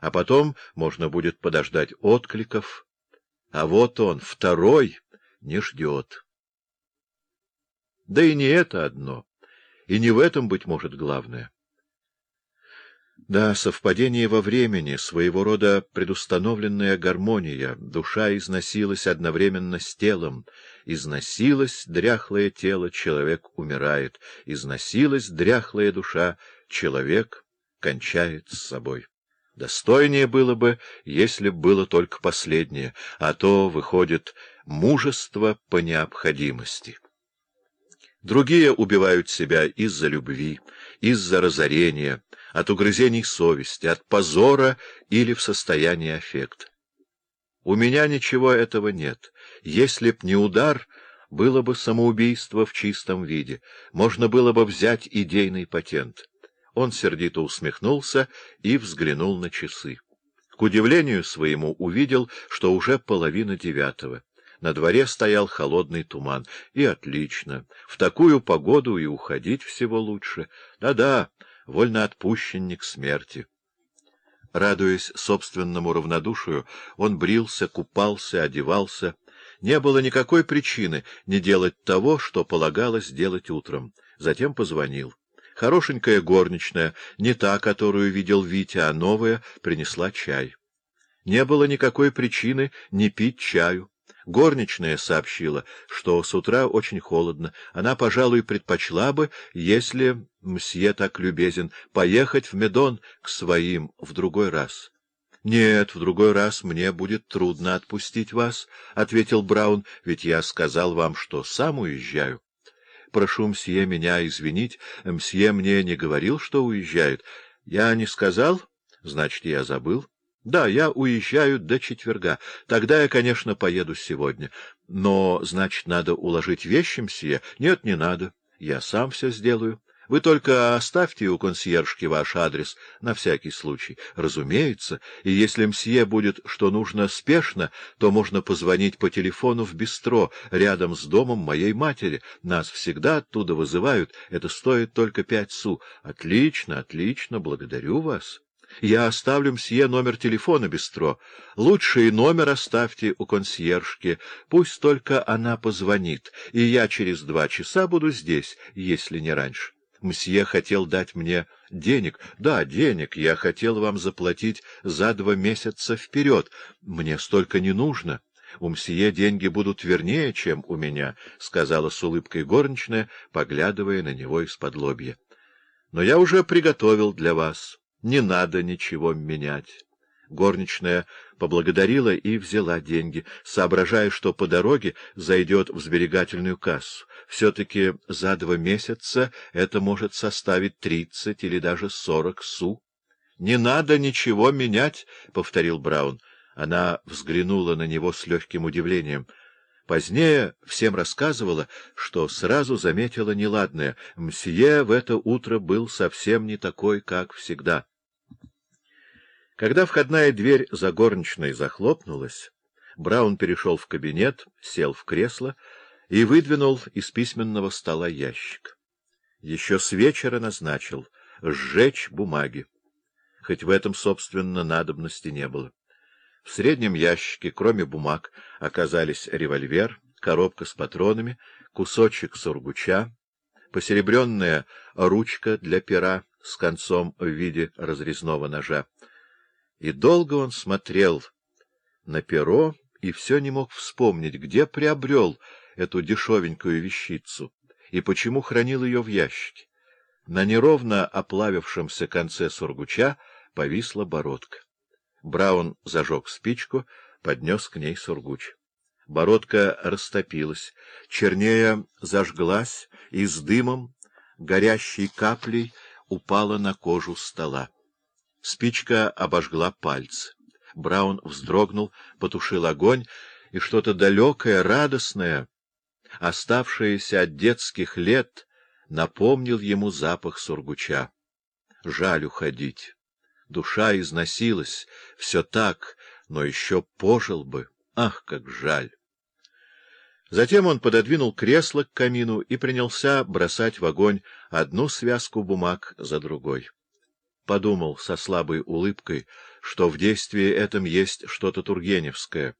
а потом можно будет подождать откликов. А вот он, второй, не ждет. Да и не это одно, и не в этом, быть может, главное. Да, совпадение во времени, своего рода предустановленная гармония, душа износилась одновременно с телом. Износилось дряхлое тело, человек умирает. Износилась дряхлая душа, человек кончает с собой. Достойнее было бы, если было только последнее, а то, выходит, мужество по необходимости. Другие убивают себя из-за любви, из-за разорения, от угрызений совести, от позора или в состоянии аффекта. У меня ничего этого нет. Если б не удар, было бы самоубийство в чистом виде, можно было бы взять идейный патент. Он сердито усмехнулся и взглянул на часы. К удивлению своему увидел, что уже половина девятого. На дворе стоял холодный туман. И отлично. В такую погоду и уходить всего лучше. Да-да, вольноотпущенник смерти. Радуясь собственному равнодушию, он брился, купался, одевался. Не было никакой причины не делать того, что полагалось делать утром. Затем позвонил. Хорошенькая горничная, не та, которую видел Витя, а новая, принесла чай. Не было никакой причины не пить чаю. Горничная сообщила, что с утра очень холодно. Она, пожалуй, предпочла бы, если мсье так любезен, поехать в Медон к своим в другой раз. — Нет, в другой раз мне будет трудно отпустить вас, — ответил Браун, — ведь я сказал вам, что сам уезжаю. — Прошу мсье меня извинить, мсье мне не говорил, что уезжает. Я не сказал, значит, я забыл. Да, я уезжаю до четверга. Тогда я, конечно, поеду сегодня. Но, значит, надо уложить вещи, мсье? Нет, не надо. Я сам все сделаю. Вы только оставьте у консьержки ваш адрес на всякий случай. Разумеется, и если мсье будет, что нужно спешно, то можно позвонить по телефону в бистро рядом с домом моей матери. Нас всегда оттуда вызывают, это стоит только пять су. Отлично, отлично, благодарю вас. Я оставлю мсье номер телефона бистро. Лучший номер оставьте у консьержки. Пусть только она позвонит, и я через два часа буду здесь, если не раньше. Мсье хотел дать мне денег. Да, денег. Я хотел вам заплатить за два месяца вперед. Мне столько не нужно. У мсье деньги будут вернее, чем у меня, — сказала с улыбкой горничная, поглядывая на него из-под лобья. Но я уже приготовил для вас. Не надо ничего менять. Горничная поблагодарила и взяла деньги, соображая, что по дороге зайдет в сберегательную кассу. Все-таки за два месяца это может составить тридцать или даже сорок су. — Не надо ничего менять, — повторил Браун. Она взглянула на него с легким удивлением. Позднее всем рассказывала, что сразу заметила неладное. Мсье в это утро был совсем не такой, как всегда. Когда входная дверь за горничной захлопнулась, Браун перешел в кабинет, сел в кресло и выдвинул из письменного стола ящик. Еще с вечера назначил сжечь бумаги, хоть в этом, собственно, надобности не было. В среднем ящике, кроме бумаг, оказались револьвер, коробка с патронами, кусочек сургуча, посеребренная ручка для пера с концом в виде разрезного ножа, и долго он смотрел на перо и все не мог вспомнить, где приобрел эту дешевенькую вещицу и почему хранил ее в ящике. На неровно оплавившемся конце сургуча повисла бородка. Браун зажег спичку, поднес к ней сургуч. Бородка растопилась, чернее зажглась и с дымом, горящей каплей, упала на кожу стола. Спичка обожгла пальцы. Браун вздрогнул, потушил огонь, и что-то далекое, радостное, оставшееся от детских лет, напомнил ему запах сургуча. Жаль уходить. Душа износилась, все так, но еще пожил бы. Ах, как жаль! Затем он пододвинул кресло к камину и принялся бросать в огонь одну связку бумаг за другой. Подумал со слабой улыбкой, что в действии этом есть что-то тургеневское,